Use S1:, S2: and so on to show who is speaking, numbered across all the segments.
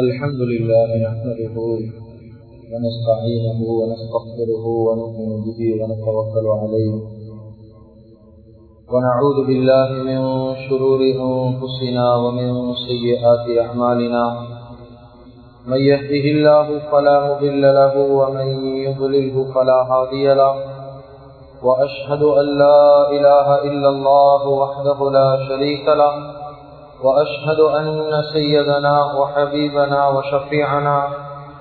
S1: الحمد لله نحمده ونستعينه ونستغفره ونؤمن به ونتوكل عليه ونعوذ بالله من شرور أنفسنا ومن سيئات أعمالنا من يهده الله فلا مضل له ومن يضلله فلا هادي له وأشهد أن لا إله إلا الله وحده لا شريك له وأشهد أن سيدنا وحبيبنا وشفيعنا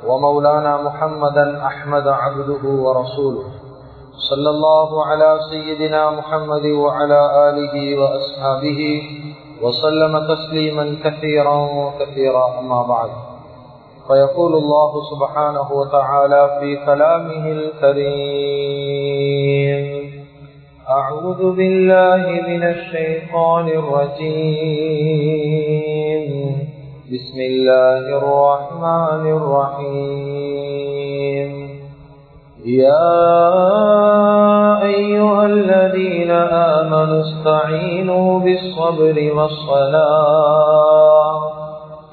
S1: ومولانا محمدا أحمد عبده ورسوله. صلى الله على سيدنا محمد وعلى آله وأصحابه وسلم تسليما كثيرا كثيرا أما بعد. فيقول الله سبحانه وتعالى في كلامه الكريم أعوذ بالله من الشيطان الرجيم. بسم الله الرحمن الرحيم. يا أيها الذين آمنوا استعينوا بالصبر والصلاة.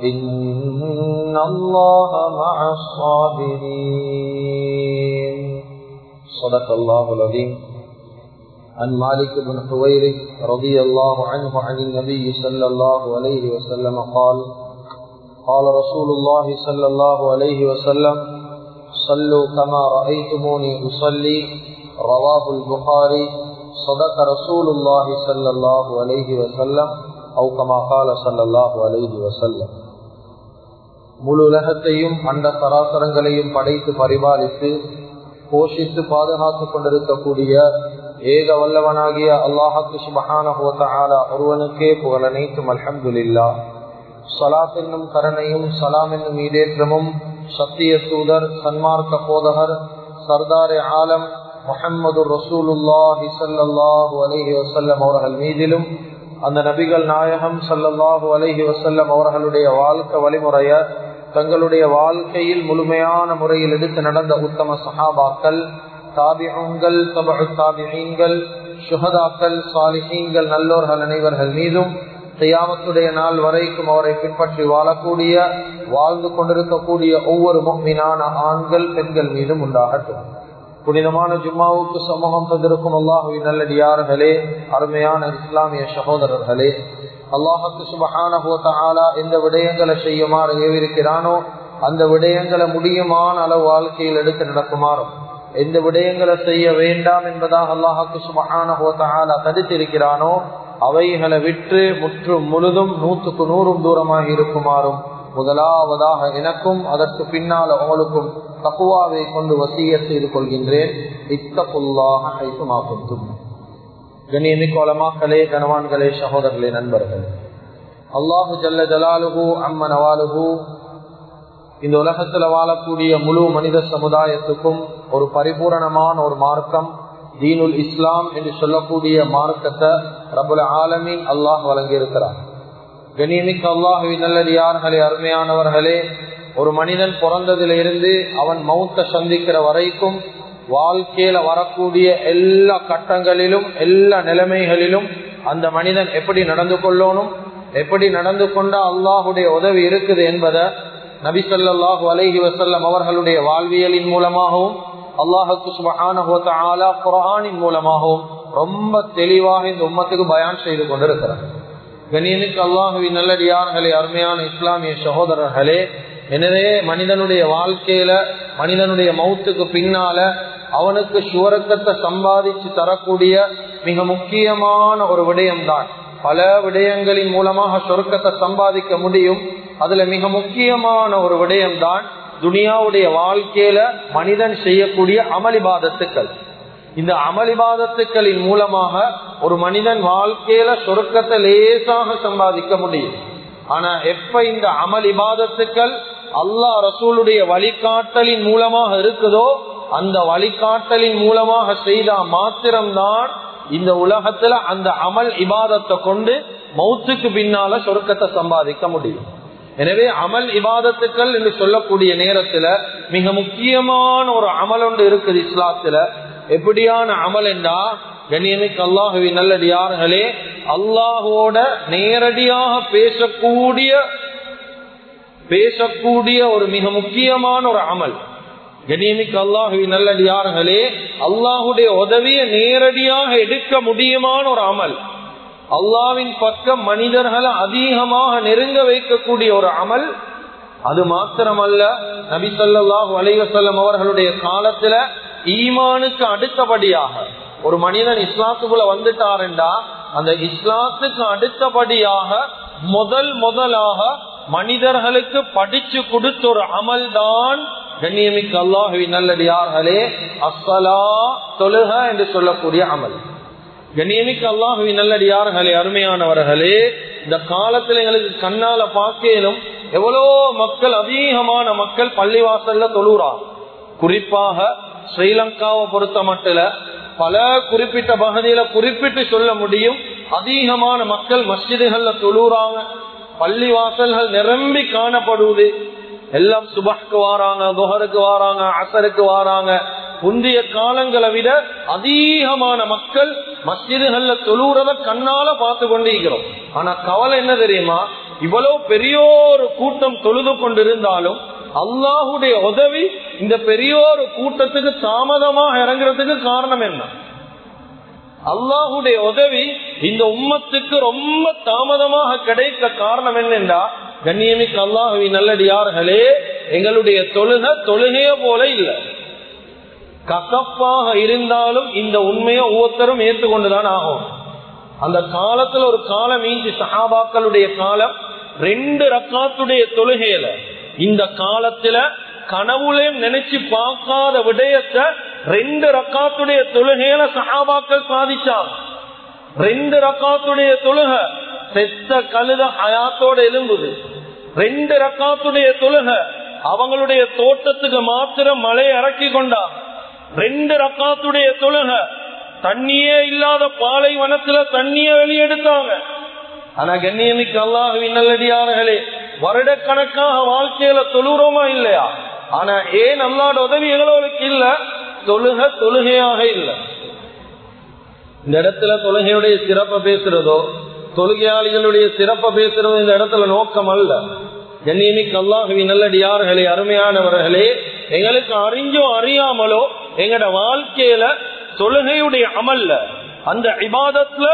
S1: إن الله مع الصابرين. صدق الله العظيم. عن مالك بن حويرث رضي الله عنه عن النبي صلى الله عليه وسلم قال قال رسول الله صلى الله عليه وسلم صلوا كما رأيتموني أصلي رواه البخاري صدق رسول الله صلى الله عليه وسلم أو كما قال صلى الله عليه وسلم முழு உலகத்தையும் அண்ட சராசரங்களையும் படைத்து பரிபாலித்து போஷித்து பாதுகாத்துக் கொண்டிருக்கக்கூடிய ஏக வல்லவனாகிய அல்லாஹாக்கு சுபஹான ஒருவனுக்கே புகழ் அனைத்தும் அல்ஹம்துல்லா சலாத் என்னும் கருணையும் சலாம் என்னும் ஈடேற்றமும் சத்திய தூதர் சன்மார்க்க போதகர் சர்தார் ஆலம் முகம்மது ரசூலுல்லாஹி சல்லாஹூ அலஹி வசல்லம் அவர்கள் மீதிலும் அந்த நபிகள் நாயகம் சல்லல்லாஹூ அலஹி வசல்லம் அவர்களுடைய வாழ்க்கை வழிமுறைய தங்களுடைய வாழ்க்கையில் முழுமையான முறையில் எடுத்து நடந்த உத்தம சஹாபாக்கள் தாபிகங்கள் தபு தாபிகங்கள் சுகதாக்கள் சாலிஹீங்கள் நல்லோர்கள் அனைவர்கள் மீதும் செய்யாமத்துடைய நாள் வரைக்கும் அவரை பின்பற்றி வாழக்கூடிய வாழ்ந்து கொண்டிருக்கக்கூடிய ஒவ்வொரு மீனான ஆண்கள் பெண்கள் மீதும் உண்டாகட்டும். புனிதமான ஜும்மாவுக்கு சமூகம் தந்திருக்கும் அல்லாஹுவி நல்லடியார்களே அருமையான இஸ்லாமிய சகோதரர்களே அல்லாஹுக்கு சுபஹான எந்த விடயங்களை செய்யுமாறு ஏவிருக்கிறானோ அந்த விடயங்களை முடியுமான அளவு வாழ்க்கையில் எடுத்து நடக்குமாறும். எந்த விடயங்களை செய்ய வேண்டாம் என்பதாக அல்லாஹுக்கு சுபஹான தடுத்திருக்கிறானோ அவைகளை விற்று முற்றும் முழுதும் நூற்றுக்கு நூறும் தூரமாக இருக்குமாறும் முதலாவதாக எனக்கும் அதற்கு பின்னால் அவங்களுக்கும் தப்புவாவை கொண்டு வசிய செய்து கொள்கின்றேன். இத்தகுல்லாக ஐசுமாக்கும் கண்ணியமிக்கோலமாக்களே கனவான்களே சகோதரர்களே நண்பர்கள். அல்லாஹு ஜல்ல ஜலாலுகு அம்ம நவாலுகு இந்த உலகத்துல வாழக்கூடிய முழு மனித சமுதாயத்துக்கும் ஒரு பரிபூரணமான ஒரு மார்க்கம் தீனுல் இஸ்லாம் என்று சொல்லக்கூடிய மார்க்கத்தை ரபுல் ஆலமின் அல்லாஹ் வழங்கியிருக்கிறார். கணியமிக்க அல்லாஹுவின் நல்லடியார்களே அருமையானவர்களே ஒரு மனிதன் பிறந்ததிலிருந்து அவன் மௌத்த சந்திக்கிற வரைக்கும் வாழ்க்கையில வரக்கூடிய எல்லா கட்டங்களிலும் எல்லா நிலைமைகளிலும் அந்த மனிதன் எப்படி நடந்து கொள்ளணும் எப்படி நடந்து கொண்டா அல்லாஹுடைய உதவி இருக்குது என்பதை நபி அலஹி வசல்லம் அவர்களுடைய வாழ்வியலின் மூலமாகவும் அல்லாஹுக்கு சுபஹான குரானின் மூலமாகவும் ரொம்ப தெளிவாக இந்த உம்மத்துக்கு பயான் செய்து கொண்டிருக்கிறார். கணியனுக்கு அல்லாஹுவின் நல்லடியார்களே அருமையான இஸ்லாமிய சகோதரர்களே எனவே மனிதனுடைய வாழ்க்கையில மனிதனுடைய மௌத்துக்கு பின்னால அவனுக்கு சுவரக்கத்தை சம்பாதிச்சு தரக்கூடிய மிக முக்கியமான ஒரு விடயம்தான். பல விடயங்களின் மூலமாக சொர்க்கத்தை சம்பாதிக்க முடியும். அதுல மிக முக்கியமான ஒரு விடயம்தான் துனியாவுடைய வாழ்க்கையில மனிதன் செய்யக்கூடிய அமளிபாதத்துக்கள். இந்த அமளிபாதத்துக்களின் மூலமாக ஒரு மனிதன் வாழ்க்கையில சொருக்கத்தை லேசாக சம்பாதிக்க முடியும். ஆனா எப்ப இந்த அமளிபாதத்துக்கள் அல்லாஹ் அல்லா ரசூலுடைய வழிகாட்டலின் மூலமாக இருக்குதோ அந்த வழிகாட்டலின் மூலமாக செய்தா மாத்திரம்தான் இந்த உலகத்துல அந்த அமல் இபாதத்தை கொண்டு மௌத்துக்கு பின்னால சொருக்கத்தை சம்பாதிக்க முடியும். எனவே அமல் இபாதத்துக்கள் என்று சொல்லக்கூடிய நேரத்துல மிக முக்கியமான ஒரு அமல் ஒன்று இருக்குது இஸ்லாத்துல. எப்படியான அமல் என்றா கண்ணியமிக்கு அல்லாஹுவி நல்லடியார்களே அல்லாஹோட நேரடியாக பேசக்கூடிய பேசக்கூடிய ஒரு மிக முக்கியமான ஒரு அமல். கண்ணியமிக்கு அல்லாஹுவி நல்லடியார்களே அல்லாஹுடைய உதவியை நேரடியாக எடுக்க முடியுமான ஒரு அமல். அல்லாவின் பக்கம் மனிதர்களை அதிகமாக நெருங்க வைக்கக்கூடிய ஒரு அமல் அது மாத்திரமல்ல நபி சொல்லாஹு அலைவசல்லம் அவர்களுடைய காலத்துல ஈமானுக்கு அடுத்தபடியாக ஒரு மனிதன் இஸ்லாத்துக்குள்ள வந்துட்டாருண்டா அந்த இஸ்லாத்துக்கு அடுத்தபடியாக முதல் முதலாக மனிதர்களுக்கு படிச்சு கொடுத்த ஒரு அமல் தான் கண்ணியமிக்கு அல்லாஹுவின் நல்லடியார்களே அஸ்ஸலா தொழுக என்று சொல்லக்கூடிய அமல். கண்ணியமிக்க அல்லாஹுவி நல்லடியார்களே அருமையானவர்களே இந்த காலத்துல எங்களுக்கு கண்ணால பார்க்கலும் எவ்வளோ மக்கள் அதிகமான மக்கள் பள்ளிவாசல்ல தொழுறா. குறிப்பாக ஸ்ரீலங்காவை பொறுத்த மட்டும் பல குறிப்பிட்ட பகுதியில குறிப்பிட்டு சொல்ல முடியும் அதிகமான மக்கள் மஸ்ஜிதுகள்ல தொழுறாங்க. பள்ளி வாசல்கள் நிரம்பி காணப்படுவது எல்லாம் சுபஹ்க்கு வாராங்க குஹருக்கு வாராங்க அசருக்கு வாராங்க. முந்தைய காலங்களை விட அதிகமான மக்கள் மஸ்ஜிதுகள்ல தொழுறத கண்ணால பார்த்து கொண்டிருக்கிறோம். ஆனா கவலை என்ன தெரியுமா? இவ்வளவு பெரியோரு கூட்டம் தொழுது கொண்டிருந்தாலும் அல்லாஹுடைய உதவி இந்த பெரியோரு கூட்டத்துக்கு தாமதமாக இறங்குறதுக்கு காரணம் என்ன? அல்லாஹுடைய உதவி இந்த உம்மத்துக்கு ரொம்ப தாமதமாக கிடைக்க காரணம் என்னென்றா கண்ணியமிக்கு அல்லாஹுவி நல்லடியார்களே எங்களுடைய தொழுக தொழுகைய போல இல்லை. கசப்பாக இருந்தாலும் இந்த உண்மையை ஒவ்வொருத்தரும் ஏற்றுக்கொண்டுதான் ஆகும். அந்த காலத்துல ஒரு காலம் மீஞ்சி சஹாபாக்களுடைய காலம் ரெண்டு ரக்காத்துடைய தொழுகையில இந்த காலத்துல கனவுலையும் நினைச்சு பார்க்காத விடயத்தை ரெண்டு ரக்காத்துடைய தொழுகையில சஹாபாக்கள் சாதிச்சாங்க. ரெண்டு ரக்காத்துடைய தொழுக செத்த கழுத ஹயாத்தோட எழும்புது. ரெண்டு ரக்காத்துடைய தொழுக அவங்களுடைய தோட்டத்துக்கு மாத்திரம் மழை இறக்கி கொண்டா ரெண்டு ரக்காத்துடைய தொழுக. தண்ணியே இல்லாத பாலைவனத்துல தண்ணிய வெளியெடுத்தாங்க. ஆனா கண்ணியமிக்கு அல்லாஹுவின் நல்லடியார்களே வருடக்கணக்காக வாழ்க்கையில தொழுகிறோமா இல்லையா? ஆனா ஏன் அல்லாட உதவி எங்களுக்கு இல்ல? தொழுக தொழுகையாக இல்ல. இந்த இடத்துல தொழுகையுடைய சிறப்பை பேசுறதோ தொழுகையாளிகளுடைய சிறப்பை பேசுறதோ இந்த இடத்துல நோக்கம் அல்ல. கண்ணியமிக்கு அல்லாஹுவின் நல்லடியார்களே அருமையானவர்களே எங்களுக்கு அறிஞ்சோ அறியாமலோ எங்கட வாழ்க்கையில தொழுகையுடைய அமல்ல அந்த இபாதத்துல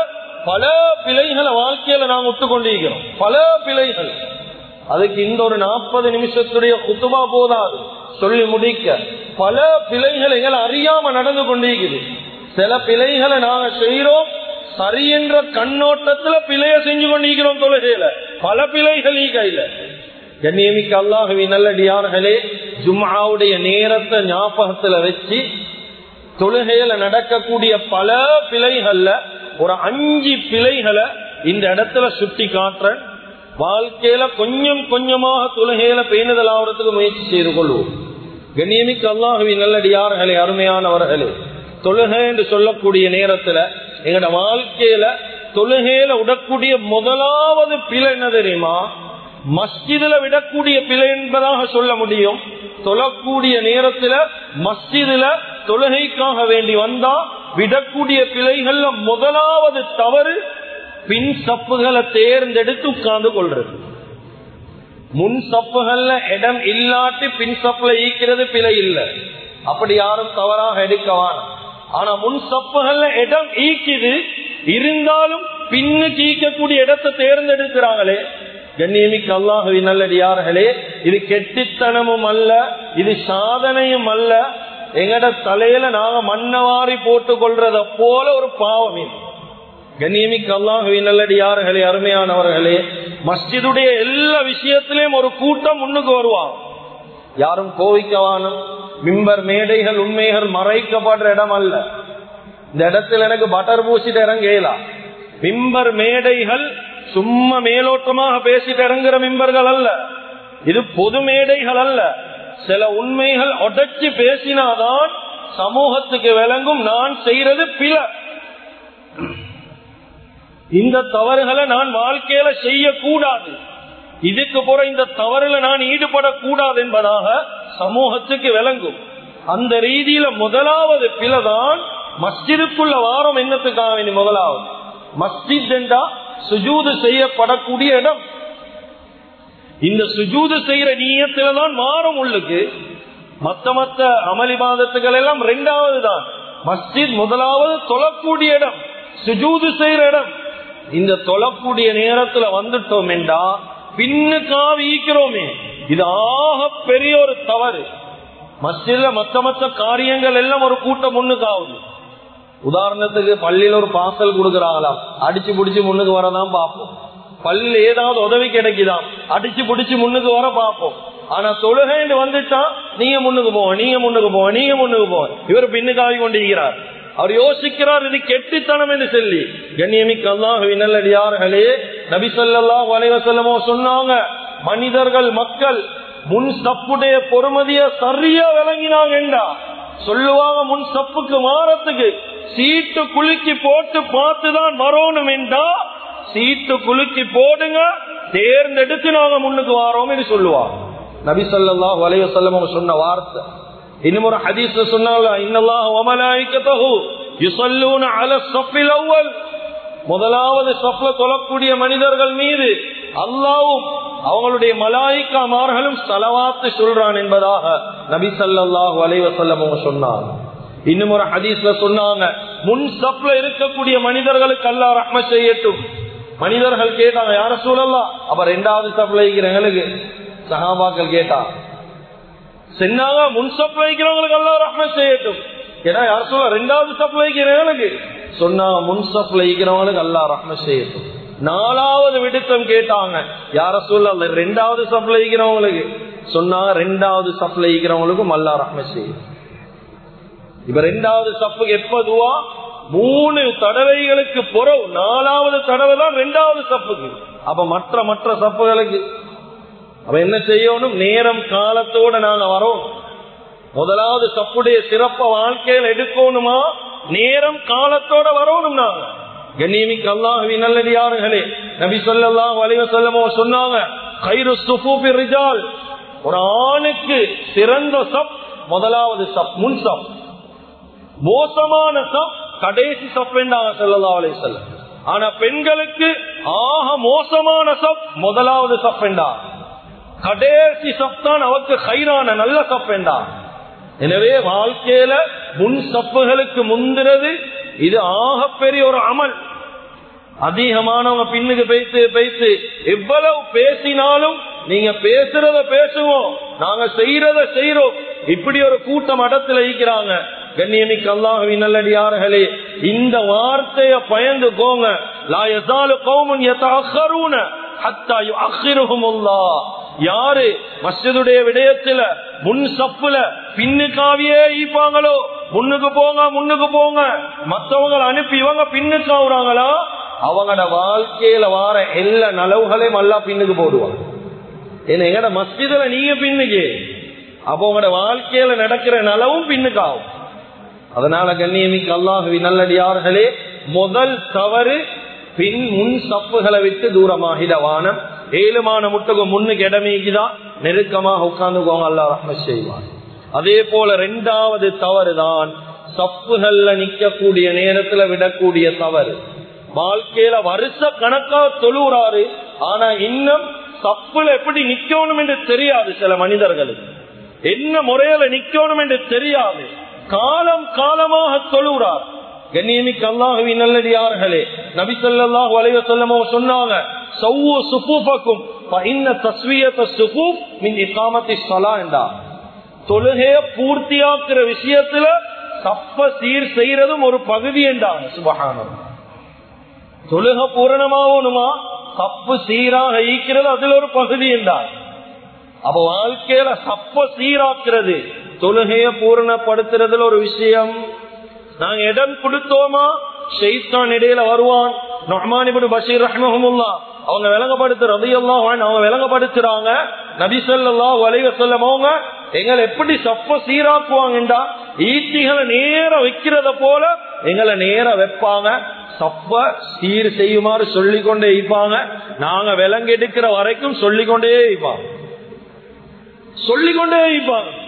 S1: பல பிழைகளை வாழ்க்கையில நாங்க ஒத்துக்கொண்டிருக்கிறோம். பல பிழைகள். அதுக்கு இந்த ஒரு நாற்பது நிமிஷத்துடைய குத்துமா போதாது. சொல்லி முடிக்க. பல பிழைகள் எங்களை அறியாம நடந்து கொண்டிருக்குது. சில பிழைகளை நாங்க செய்யறோம் சரி என்ற கண்ணோட்டத்துல பிழைய செஞ்சு கொண்டிருக்கிறோம் தொழுகையில. பல பிழைகள் கையில. கண்ணியமிக்க அல்லாஹவி நல்லடியார்களே ஜும்மாவுடைய நேரத்தை ஞாபகத்துல வச்சு தொழுகையில நடக்கக்கூடிய பல பிழைகள்ல ஒரு அஞ்சு பிழைகளை இந்த இடத்துல சுட்டி காட்டுறேன். வாழ்க்கையில கொஞ்சம் கொஞ்சமாக தொழுகையில பேணுதல் ஆகிறதுக்கு முயற்சி செய்து கொள்வோம். கண்ணியமிக்கு அல்லாஹவி நல்லடியார்களே அருமையானவர்களே தொழுகை என்று சொல்லக்கூடிய நேரத்துல எங்கட வாழ்க்கையில தொழுகையில விடக்கூடிய முதலாவது பிழை என்ன தெரியுமா? மஸ்ஜிதுல விடக்கூடிய பிழை என்பதாக சொல்ல முடியும். தொழக்கூடிய நேரத்துல மஸ்ஜிதுல தொழுகைக்காக வேண்டி வந்தா விடக்கூடிய பிழைகள்ல முதலாவது தவறு பின் சப்புகளை தேர்ந்தெடுத்து உட்கார்ந்து கொள்றது. முன் சப்புகள்ல இடம் இல்லாட்டி பின் சப்புல ஈக்கிறது பிழை இல்லை. அப்படி யாரும் தவறாக எடுக்கவான ஆனா முன் சப்புகள்ல இடம் ஈக்குது இருந்தாலும் பின்னுக்கு ஈக்கக்கூடிய இடத்தை தேர்ந்தெடுக்கிறாங்களே கண்ணியமிக்கு அல்லாஹவி நல்லடியார்களே இது கெட்டித்தனமும் அல்ல இது சாதனையும் அல்ல. எங்கட தலையில நாங்க மண்ணவாரி போட்டு கொள்றத போல ஒரு பாவம் இது. கண்ணியமிக்கு அல்லாஹவி நல்லடியார்களே அருமையானவர்களே மஸ்ஜிதுடைய எல்லா விஷயத்திலையும் ஒரு கூட்டம் முன்னுக்கு வருவாங்க யாரும் கோவிக்கவானும் மிம்பர் மேடைகள் உண்மைகள் மறைக்கப்படுற இடம் அல்ல. இந்த இடத்துல எனக்கு பட்டர் பூசிட்டு இறங்கலாம் மிம்பர் மேடைகள் சும்மா மேலோட்டமாக பேசிட்டு இறங்குற மிம்பர்கள் அல்ல. இது பொது மேடைகள் அல்ல. சில உண்மைகள் உடச்சி பேசினாதான் சமூகத்துக்கு விளங்கும். நான் செய்யறது பில இந்த தவறுகளை நான் வாழ்க்கையில செய்யக்கூடாது. இதுக்கு போற இந்த தவறுல நான் ஈடுபடக்கூடாது என்பதாக சமூகத்துக்கு விளங்கும். அந்த ரீதியில முதலாவது பிளதான் மஸ்ஜிதுக்குள்ள வாரம் என்னத்துக்காக முதலாவது? மஸ்ஜித் என்றா சுஜூது செய்யப்படக்கூடிய இடம். இந்த சுஜூது செய்யற நீயத்துல தான் மாறும் உள்ளுக்கு. மத்த மத்த அமளிபாதத்துகள் எல்லாம் ரெண்டாவது தான். மஸ்ஜித் முதலாவது தொழக்கூடிய இடம். சுஜூது செய்யற இடம். இந்த தொழக்கூடிய நேரத்துல வந்துட்டோம் என்றா பின்னுக்காக ஈக்கிறோமே. இது ஆக பெரிய ஒரு தவறு. மஸ்ஜித்ல மத்த மத்த காரியங்கள் எல்லாம் ஒரு கூட்டம் முன்னுக்காகுது உதாரணத்துக்கு பள்ளியில ஒரு பாசல் கொடுக்கறாங்களாம். அடிச்சு புடிச்சு முன்னுக்கு வரதான் பார்ப்போம். பள்ளியில் ஏதாவது உதவி கிடைக்குதாம். அடிச்சு புடிச்சு முன்னுக்கு வர பார்ப்போம். ஆனா தொழுகைன்னு வந்துட்டா நீங்க முன்னுக்கு போவோம் நீங்க முன்னுக்கு போவோம் நீங்க முன்னுக்கு போவோம் இவர் பின்னுக்காவி கொண்டிருக்கிறார். அவர் யோசிக்கிறார் இது கெட்டித்தனம் என்று சொல்லி. கண்ணியமிக்கு அல்லாஹ் நல்லடியார்களே நபி ஸல்லல்லாஹு அலைஹி சொன்னாங்க மனிதர்கள் மக்கள் முன் சப்புடைய பொறுமதிய சரியா விளங்கினாங்க சொல்லுவாங்க முன் சப்புக்கு மாறத்துக்கு சீட்டு குலுக்கி போட்டு பார்த்துதான் வரணும் என்றா சீட்டு குலுக்கி போடுங்க தேர்ந்தெடுத்து நாங்க முன்னுக்கு வாரோம் என்று சொல்லுவார். நபி ஸல்லல்லாஹு அலைஹி சொன்ன வார்த்தை. இன்னும் ஒரு ஹதீஸ்ல சொன்னால இன்னல்லாஹ் முதலாவது சொப்ல தொழக்கூடிய மனிதர்கள் மீது அல்லாவும் அவங்களுடைய மலாய்க்காமார்களும் சலவாத்து சொல்றான் என்பதாக நபி சல்லாஹ் அலைஹி சொன்னார் இன்னும் ஒரு ஹதீஸ்ல சொன்னாங்க முன் சப்ல இருக்கக்கூடிய மனிதர்களுக்கு அல்லாஹ் ரஹ்ம செய்யட்டும். மனிதர்கள் கேட்டாங்க யார சூழல்லாம் அப்ப ரெண்டாவது சப்ல இருக்கிறவங்களுக்கு சஹாபாக்கள் கேட்டா சொன்னாங்க முன் சப்ல இருக்கிறவங்களுக்கு அல்லாஹ் செய்யட்டும். ஏன்னா யார சொல்ல ரெண்டாவது சப்ல இருக்கிறவங்களுக்கு சொன்னாங்க முன் சப்ல இருக்கிறவங்களுக்கு அல்லா ரஹ்மத் செய்யட்டும். நாலாவது விடுத்தம் கேட்டாங்க யார சூழல ரெண்டாவது சப்ளை இருக்கிறவங்களுக்கு சொன்னாங்க ரெண்டாவது சப்ளை இருக்கிறவங்களுக்கும் அல்லா ரஹ்மத் செய்யும் இப்ப ரெண்டாவது சப்பு எப்ப துவா? மூணு தடவைகளுக்கு புறவு நாலாவது தடவை தான் ரெண்டாவது சப்புக்கு அப்ப மற்ற மற்ற சப்புகளுக்கு அப்ப என்ன செய்யணும்? நேரம் காலத்தோட நாங்க வரோம். முதலாவது சப்புடைய சிறப்ப வாழ்க்கையில் எடுக்கணுமா? நேரம் காலத்தோட வரணும் நாங்க. கண்ணியமிக்கு அல்லாஹவி நல்லடியார்களே நபி சொல்லலாம் வலிவ சொல்லமோ சொன்னாங்க கயிறு சுஃபூபி ரிஜால். ஒரு ஆணுக்கு சிறந்த சப் முதலாவது சப் முன் சப் மோசமான சப் கடைசி சப் என்றாங்க சொல்லலாம் அலை செல்ல ஆனா பெண்களுக்கு ஆக மோசமான சப் முதலாவது சப் கடைசி சப் தான் அவருக்கு கைரான நல்ல சப் எனவே வாழ்க்கையில முன் சப்புகளுக்கு முந்தினது இது ஆக பெரிய ஒரு அமல். அதிகமானவங்க பின்னுக்கு பேசி பேசி. எவ்வளவு பேசினாலும் நீங்க பேசுறத பேசுவோம். நாங்க செய்யறத செய்யறோம் இப்படி ஒரு கூட்டம் இடத்துல இருக்கிறாங்க. கண்ணியமிக்கு அல்லாஹவி நல்லடியார்களே இந்த வார்த்தைய பயந்து கோங்க லாயசாலு கௌமன் யதாஹரூன ஹத்தாயு அஹிருஹுமுல்லா யாரு மஸ்ஜிதுடைய விடயத்துல முன் சப்புல பின்னுக்காவியே ஈப்பாங்களோ முன்னுக்கு போங்க முன்னுக்கு போங்க. மத்தவங்க அனுப்பி இவங்க பின்னுக்காவுறாங்களா அவங்களோட வாழ்க்கையில வார எல்லா நலவுகளையும் நல்லா பின்னுக்கு போடுவாங்க ஏன்னா எங்கட மஸ்ஜிதுல நீங்க பின்னுக்கு. அப்போ உங்களோட வாழ்க்கையில நடக்கிற நலவும் பின்னுக்காகும் அதனால கண்ணியமிக்கு அல்லாஹுவி நல்லடியார்களே முதல் தவறு பின் முன் சப்புகளை விட்டு தூரமாகிட வானம். ஏழுமான முட்டுக்கு முன்னுக்கு இடமேக்குதான் நெருக்கமாக உட்கார்ந்துக்கோங்க அல்லா ரஹ்ம செய்வான். அதே போல ரெண்டாவது தவறு தான் சப்புகள்ல நிக்கக்கூடிய நேரத்துல விடக்கூடிய தவறு. வாழ்க்கையில வருஷ கணக்கா தொழுறாரு ஆனா இன்னும் சப்புல எப்படி நிக்கணும் என்று தெரியாது சில மனிதர்களுக்கு. என்ன முறையில நிக்கணும் என்று தெரியாது. காலம் காலமாக தொழுகிறார். கண்ணியமிக்கு நல்லது நல்லடியார்களே நபி சொல்லாஹு அலைவ சொல்லமோ சொன்னாங்க சௌவு சுபூபக்கும் தஸ்வியத்த தொழுகைய பூர்த்தியாக்குற விஷயத்துல சப்ப சீர் செய்யறதும் ஒரு பகுதி என்றாங்க சுபகானம் தொழுக பூரணமாகணுமா? சப்பு சீராக ஈக்கிறது அதுல ஒரு பகுதி என்றார். அப்ப வாழ்க்கையில சப்ப சீராக்குறது தொழுகைய பூரணப்படுத்துறதுல ஒரு விஷயம். நாங்க இடம் கொடுத்தோமா ஷெய்தான் இடையில வருவான். நொஹ்மானிபுடு பஷீர் ரஹ்மஹமுல்லா. அவங்க விளங்கப்படுத்துற ரதையெல்லாம் அவங்க விளங்கப்படுத்துறாங்க. நபிசல்லா வலைய சொல்லம் அவங்க எங்களை எப்படி சப்ப சீராக்குவாங்கடா ஈட்டிகளை நேர வைக்கிறத போல எங்களை நேர வைப்பாங்க. சப்ப சீர் செய்யுமாறு சொல்லிக்கொண்டே இருப்பாங்க. நாங்க விலங்கெடுக்கிற வரைக்கும் சொல்லிக்கொண்டே இருப்பாங்க. சொல்லிக்கொண்டே இருப்பாங்க.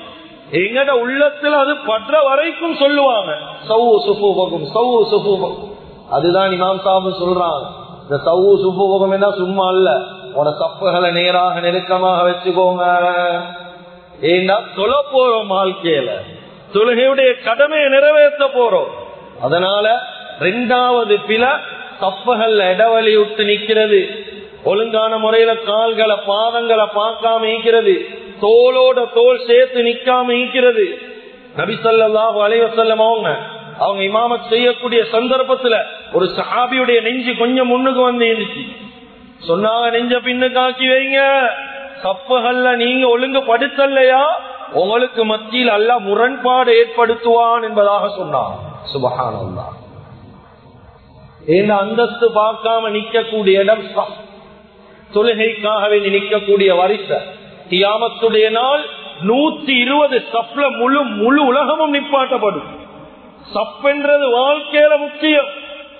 S1: எங்கட உள்ளத்துல அது பற்ற வரைக்கும் சொல்லுவாங்க. சவு சுபூபகம் சவு சுபூபகம் அதுதான் இமாம் சாபு சொல்றாங்க. இந்த சவு சுபூபகம் என்ன சும்மா அல்ல. உன தப்புகளை நேராக நெருக்கமாக வச்சுக்கோங்க. ஏன்னா தொல போறோம் வாழ்க்கையில? தொழுகையுடைய கடமையை நிறைவேற்ற போறோம். அதனால ரெண்டாவது பில சப்புகள்ல இடவழி விட்டு நிக்கிறது. ஒழுங்கான முறையில கால்களை பாதங்களை பார்க்காம இருக்கிறது. தோளோட தோல் சேர்த்து நிக்காம இருக்கிறது. நபிசல்லாஹு அலைவசல்லம் அவங்க அவங்க இமாமத் செய்யக்கூடிய சந்தர்ப்பத்துல ஒரு சஹாபியுடைய நெஞ்சு கொஞ்சம் முன்னுக்கு வந்து இருந்துச்சு. சொன்னாங்க நெஞ்ச பின்னுக்கு ஆக்கி வைங்க. சப்புகள்ல நீங்க ஒழுங்கு படுத்தலையா உங்களுக்கு மத்தியில் அல்ல முரண்பாடு ஏற்படுத்துவான் என்பதாக சொன்னான். சுபகானந்தா ஏன்னா அந்தஸ்து பார்க்காம நிக்கக்கூடிய இடம் தொழுகைக்காகவே நிற்கக்கூடிய வரிசை. கியாமத்துடைய நாள் நூத்தி இருபது சப்ல முழு முழு உலகமும் நிப்பாட்டப்படும். சப்பென்றது வாழ்க்கையில முக்கியம்.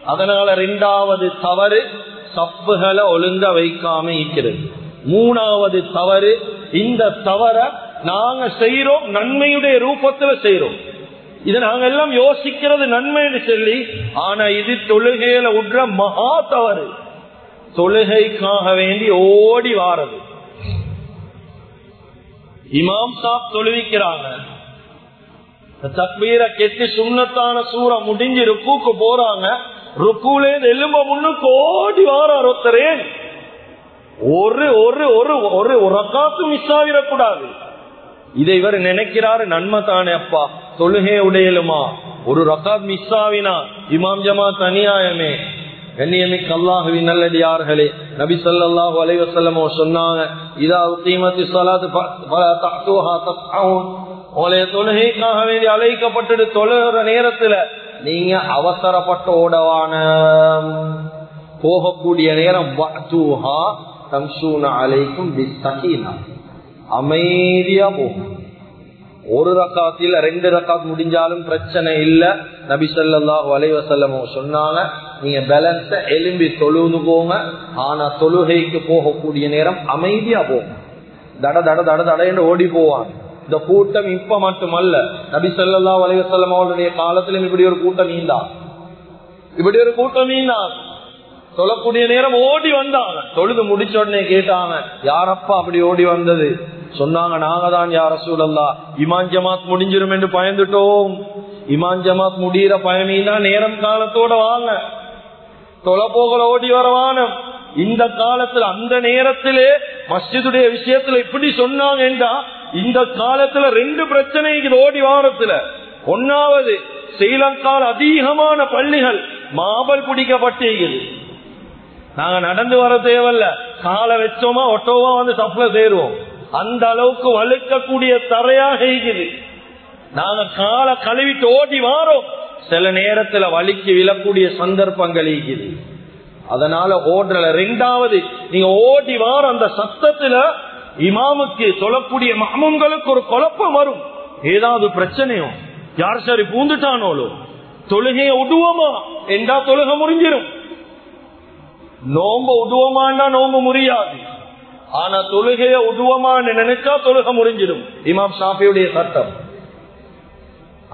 S1: அதனால ரெண்டாவது தவறு சப்புகளை ஒழுங்க வைக்காம இருக்கிறது. மூணாவது தவறு இந்த தவற நாங்க செய்யறோம் நன்மையுடைய ரூபத்துல செய்யறோம் இது நாங்க எல்லாம் யோசிக்கிறது நன்மைன்னு சொல்லி ஆனா இது தொழுகையில உட்ற மகா தவறு. தொழுகைக்காக வேண்டி ஓடி வாரது. இமாம் சாப் தொழுவிக்கிறாங்க. தக்பீரை கெட்டி சுண்ணத்தான சூற முடிஞ்சு ருக்குக்கு போறாங்க. ருக்குலே எலும்ப முன்னு கோடி வாரார் ஒருத்தரே. ஒரு ஒரு ஒரு ஒரு ரக்காத்து மிஸ் ஆகிடக்கூடாது. இதை இவர் நினைக்கிறாரு நன்மை தானே அப்பா. தொழுகே உடையலுமா? ஒரு ரக்காத் மிஸ் ஆவினா இமாம் ஜமா தனியாயமே கண்ணியமிக்கு அல்லாஹுவின் நல்லடியார்களே நபி சொல்லாஹு அலைவசல்லமோ சொன்னாங்க இதா உகீமத்தி ஸலாத்து உங்களுடைய தொழுகைக்காக வேண்டி அழைக்கப்பட்டு தொழுகிற நேரத்துல நீங்க அவசரப்பட்டு ஓடவான. போகக்கூடிய நேரம் அழைக்கும் அமைதியா போகும். ஒரு ரக்காத்தில் ரெண்டு ரக்காத் முடிஞ்சாலும் பிரச்சனை இல்ல நபி சொல்லாஹு அலைவசல்லமோ சொன்னாங்க நீங்க பேலன்ஸ எலும்பி தொழுன்னு போங்க. ஆனா தொழுகைக்கு போகக்கூடிய நேரம் அமைதியா போகும் தட தட தட தடைன்னு ஓடி போவாங்க. இந்த கூட்டம் இப்ப மட்டுமல்ல. நபி சொல்லா அலைஹி அவருடைய காலத்திலும் இப்படி ஒரு கூட்டம் நீந்தா இப்படி ஒரு கூட்டம் நீந்தான் தொழக்கூடிய நேரம் ஓடி வந்தாங்க தொழுது முடிச்ச உடனே கேட்டாங்க யாரப்பா அப்படி ஓடி வந்தது? சொன்னாங்க நாங்க தான் யார சூழல்லா இமான் ஜமாத் முடிஞ்சிடும் என்று பயந்துட்டோம். இமான் ஜமாத் முடிகிற பயணீனா நேரம் காலத்தோட வாங்க. தொலை போகல ஓடி வரவானம். இந்த காலத்துல அந்த நேரத்திலே மஸ்ஜிதுடைய விஷயத்துல இப்படி சொன்னாங்கன்றா இந்த காலத்துல ரெண்டு பிரச்சனை இருக்குது ஓடி வாரத்துல. ஒன்னாவது ஸ்ரீலங்கால அதிகமான பள்ளிகள் மாபல் பிடிக்கப்பட்டிருக்குது நாங்க நடந்து வர தேவையில்ல. காலை வச்சோமா ஒட்டோவா வந்து சப்ளை சேருவோம் அந்த அளவுக்கு வலுக்கக்கூடிய தரையாக இருக்குது. நாங்க காலை கழுவிட்டு ஓடி வாரோம். சில நேரத்துல வலிக்கு விழக்கூடிய சந்தர்ப்பங்கள் இருக்குது. அதனால ஓடுறல ரெண்டாவது நீங்க ஓடி வார அந்த சத்தத்துல இமாமுக்கு சொல்லக்கூடிய மாமங்களுக்கு ஒரு குழப்பம் வரும். ஏதாவது பிரச்சனையும் யார் சரி பூந்துட்டானோலோ தொழுகைய உடுவோமா? என்றா தொழுக முடிஞ்சிடும் நோம்ப உடுவோமான்னா நோம்பு முடியாது ஆனா தொழுகைய உடுவோமான்னு நினைச்சா தொழுக முடிஞ்சிடும் இமாம் ஷாஃபியுடைய சட்டம்.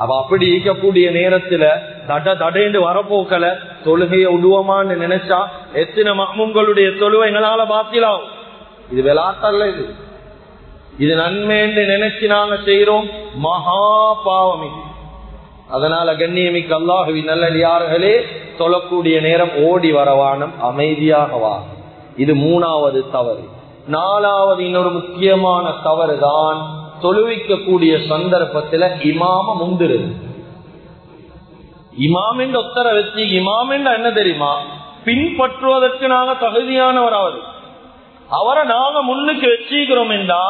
S1: அவ அப்படி ஈக்கக்கூடிய நேரத்துல தட தடைந்து வரப்போக்கல தொழுகைய உடுவோமான்னு நினைச்சா எத்தனை மாமுங்களுடைய தொழுவை எங்களால பாத்திலாம் இது விளாட்டல்ல இது. இது நன்மைன்னு நினைச்சு நாங்க செய்யறோம் மகா பாவம். அதனால கண்ணியமிக்கு அல்லாஹுவி நல்லடியார்களே சொல்லக்கூடிய நேரம் ஓடி வரவானம் அமைதியாகவா இது மூணாவது தவறு. நாலாவது இன்னொரு முக்கியமான தவறு தான் தொழுவிக்கக்கூடிய சந்தர்ப்பத்துல இமாம முந்திருது இமாமின் ஒத்தர வச்சு இமாமின் என்ன தெரியுமா? பின்பற்றுவதற்கு நாங்க தகுதியானவர் தகுதியானவராவது. அவரை நாங்க முன்னுக்கு வச்சுக்கிறோம் என்றா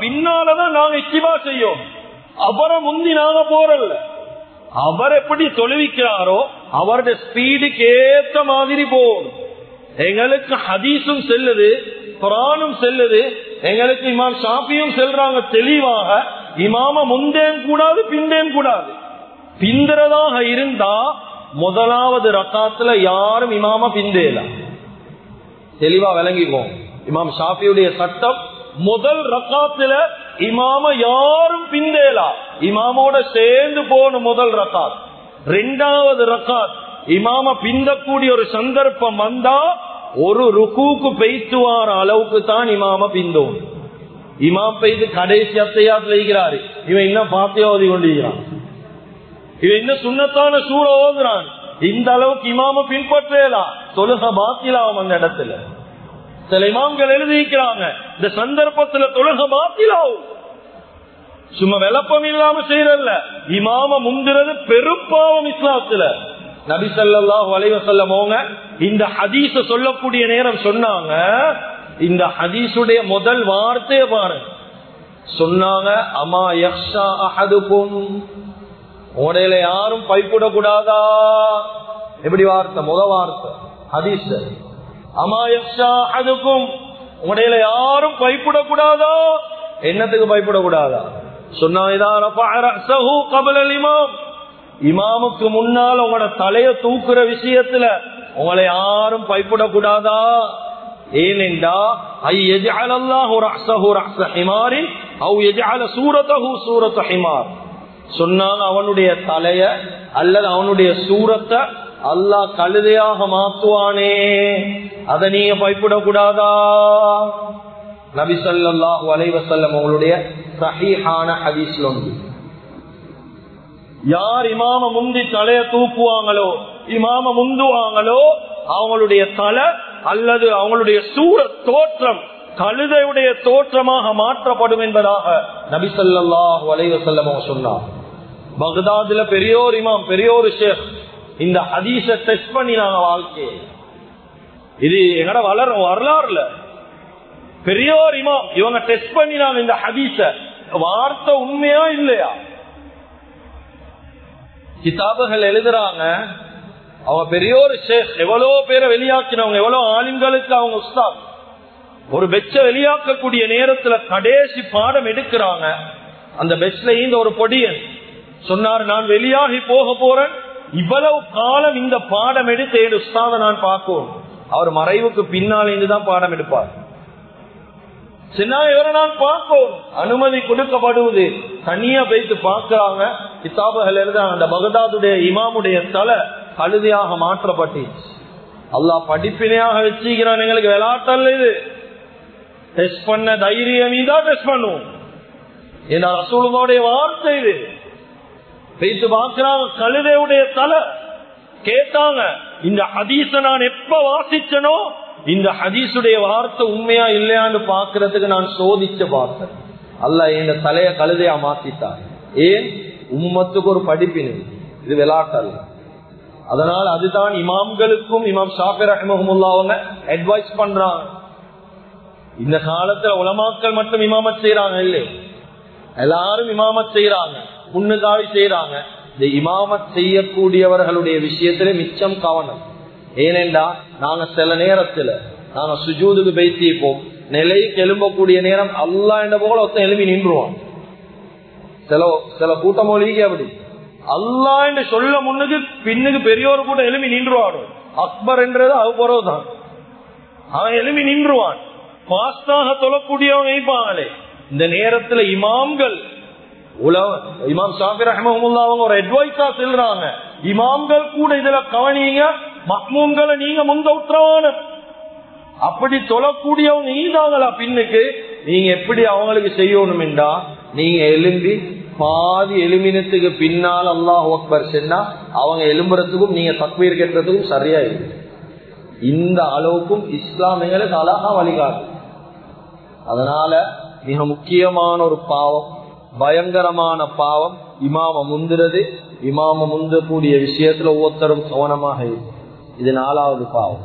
S1: பின்னாலதான் நாங்க இச்சிபா செய்யும். அவரை முந்தி நாங்க போறல்ல. அவர் எப்படி தொழுவிக்கிறாரோ அவருடைய ஸ்பீடுக்கு ஏற்ற மாதிரி போகும். எங்களுக்கு ஹதீஸும் செல்லுது குரானும் செல்லுது எங்களுக்கு இமாம் ஷாப்பியும் செல்றாங்க தெளிவாக இமாம முந்தேன் கூடாது பிந்தேன் கூடாது. பிந்துறதாக இருந்தா முதலாவது ரக்காத்துல யாரும் இமாம பிந்தேல. தெளிவா விளங்கிப்போம் இமாம் ஷாஃபியுடைய சட்டம் முதல் ரக்காத்துல இமாம யாரும் பிந்தேலா. இமாமோட சேர்ந்து போன முதல் ரக்காத். ரெண்டாவது ரக்காத் இமாம பிந்தக்கூடிய ஒரு சந்தர்ப்பம் வந்தா ஒரு ருக்கூக்கு பெய்த்துவார அளவுக்கு தான் இமாம பிந்தோம். இமாம் பெய்து கடைசி அத்தையாத்துல இருக்கிறாரு இவன் இன்னும் பாத்தியா ஓதி கொண்டிருக்கிறான்? இவன் இன்னும் சுண்ணத்தான சூற ஓதுறான்? இந்த அளவுக்கு இமாம பின்பற்றலாம் தொழுக பாத்திலாவும் அந்த இடத்துல. சில இமாம்கள் எழுதிக்கிறாங்க இந்த சந்தர்ப்பத்துல தொழுக பாத்திலாவும் சும்மா விளப்பம் இல்லாம செய்யறல்ல இமாம முந்துறது பெரும்பாவம் இஸ்லாத்துல. நபி ஸல்லல்லாஹு அலைஹி இந்த ஹதீஸ சொல்லக்கூடிய நேரம் சொன்னாங்க. இந்த ஹதீஸுடைய முதல் வார்த்தையை பாருங்க சொன்னாங்க அமா யக்ஷா அஹதுக்கும். உடையில யாரும் பைப்புட கூடாதா எப்படி வார்த்தை? முத வார்த்தை ஹதீஸ். அமா யக்ஷா அஹதுக்கும். உடையில யாரும் பைப்புட கூடாதா என்னத்துக்கு பயப்பட கூடாதா சொன்னா இமாமுக்கு முன்னால் உங்களோட தலைய தூக்குற விஷயத்துல உங்களை யாரும் பயப்பட கூடாதா ஏனென்றா ஐ எஜாலல்லாஹு ரஹ்ஸஹு ரஹ்ஸ ஹிமாரின் அவ் எஜால சூரத்தஹு சூரத்த ஹிமார். சொன்னாங்க அவனுடைய தலைய அல்லது அவனுடைய சூரத்தை அல்லாஹ் கழுதையாக மாத்துவானே. அத நீங்க பயப்பட நபி ஸல்லல்லாஹு அலைஹி வஸல்லம் அவங்களுடைய சஹீஹான ஹதீஸ்ல ஒன்று யார் இமாம முந்தி தலைய தூக்குவாங்களோ இமாம முந்துவாங்களோ அவங்களுடைய தலை அல்லது அவங்களுடைய சூழ தோற்றம் கழுதையுடைய தோற்றமாக மாற்றப்படும் என்பதாக நபி ஸல்லல்லாஹு அலைஹி சொன்னார் பக்தாதுல பெரியோர் இமாம் பெரியோர் ஷேக் இந்த ஹதீச டெஸ்ட் பண்ணினாங்க வாழ்க்கையை. இது எங்கட வளர வரலாறுல. பெரியோர் இமாம் இவங்க டெஸ்ட் பண்ணினாங்க இந்த ஹதீச வார்த்தை உண்மையா இல்லையா? கிதாபுகள் எழுதுறாங்க. அவங்க பெரியோர் ஷேக் எவ்வளவு பேரை வெளியாக்கினவங்க எவ்வளவு ஆளுங்களுக்கு அவங்க உஸ்தாத். ஒரு பெச்ச வெளியாக்கக்கூடிய நேரத்துல கடைசி பாடம் எடுக்கிறாங்க. அந்த பெஸ்ல இந்த ஒரு பொடியன் சொன்னார் நான் வெளியாகி போக போறேன். இவ்வளவு காலம் இந்த பாடம் எடுத்து என் உஸ்தாத நான் பார்க்கும் அவர் மறைவுக்கு பின்னால் இருந்துதான் பாடம் எடுப்பார். சின்ன இவரை நான் பார்ப்போம். அனுமதி கொடுக்கப்படுவது. தனியா போயிட்டு பார்க்கிறாங்க. கிதாபுகள் எழுதாங்க அந்த பகதாதுடைய இமாமுடைய தலை கழுதியாக மாற்றப்பட்டு அல்லா படிப்பினையாக வச்சுக்கிறான் எங்களுக்கு விளையாட்டல்ல இது. டெஸ்ட் பண்ண தைரியம் தான் டெஸ்ட் பண்ணுவோம். ஏன்னா ரசூலுடைய வார்த்தை இது. வைத்து பார்க்கிறாங்க. கழுதையுடைய தலை. கேட்டாங்க. இந்த ஹதீஸ நான் எப்ப வாசிச்சனோ இந்த ஹதீசுடைய வார்த்தை உண்மையா இல்லையான்னு பாக்குறதுக்கு நான் சோதிச்சு பார்த்தேன் அல்ல இந்த தலைய கழுதையா மாத்திட்டார் ஏன்? உம்மத்துக்கு ஒரு படிப்பினை. இது விளாட்டல். அதனால் அதுதான் இமாம்களுக்கும் இமாம் ஷாஃபி ரஹமுல்லா அவங்க அட்வைஸ் பண்றாங்க. இந்த காலத்துல உலமாக்கள் மட்டும் இமாமத் செய்யறாங்க இல்லையே எல்லாரும் இமாமத் செய்யறாங்க முன்னுகாவி செய்யறாங்க இந்த இமாமத் செய்யக்கூடியவர்களுடைய விஷயத்துல மிச்சம் கவனம். ஏனென்றா நாங்க சில நேரத்துல நாங்க சுஜூதுக்கு பேசிப்போம் நிலைக்கு எழும்பக்கூடிய நேரம் அல்லா என்ற போல ஒருத்தன் எழுப்பி நின்றுவான். சில சில கூட்டம் அப்படி. அல்லா என்று சொல்ல முன்னுக்கு பின்னுக்கு பெரியோர் கூட எழுப்பி நின்றுவான்? அக்பர் என்றது அவ போறதுதான். அவன் எழுப்பி நின்றுவான். பாஸ்தாக தொழக்கூடியவங்க நினைப்பாங்களே. இந்த நேரத்துல இமாம்கள் இமாம் சாபி ரஹமுல்லா அவங்க ஒரு அட்வைஸா செல்றாங்க. இமாம்கள் கூட இதுல கவனிங்க மஹ்மூம்களை நீங்க முந்தவுற்றவான அப்படி தொழக்கூடியவங்க நீதாங்களா பின்னுக்கு? நீங்க எப்படி அவங்களுக்கு செய்யணும் என்றா நீங்க எலும்பி பாதி எலுமினத்துக்கு பின்னால் அல்லாஹ் அக்பர் சென்னா அவங்க எலும்புறதுக்கும் நீங்க தக்வீர் கட்டுறதுக்கும் சரியா இருக்கு. இந்த அளவுக்கும் இஸ்லாமியர்களுக்கு அழகா வழிகாட்டு அதனால மிக முக்கியமான ஒரு பாவம் பயங்கரமான பாவம் இமாம முந்துறது இமாம முந்தக்கூடிய விஷயத்துல ஒவ்வொருத்தரும் கவனமாக இருக்கும் இது நாலாவது பாவம்.